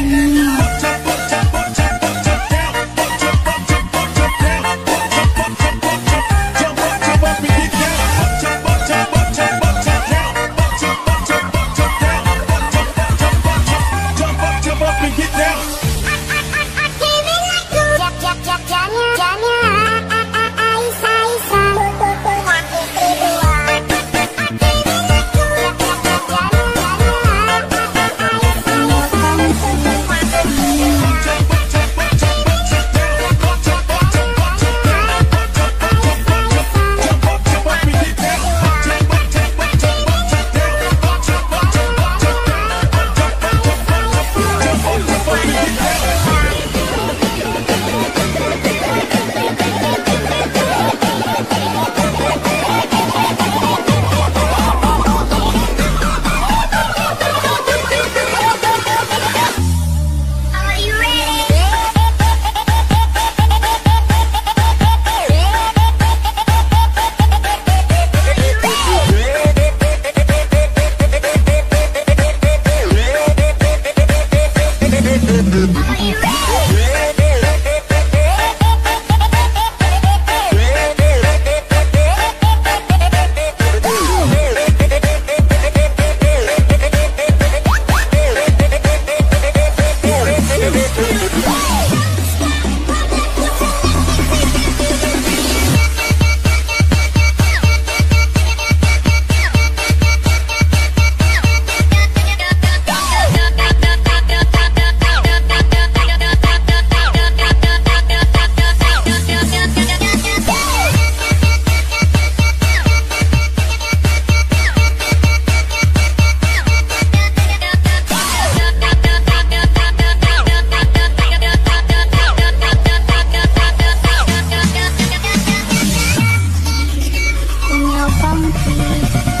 Bye. Thank you.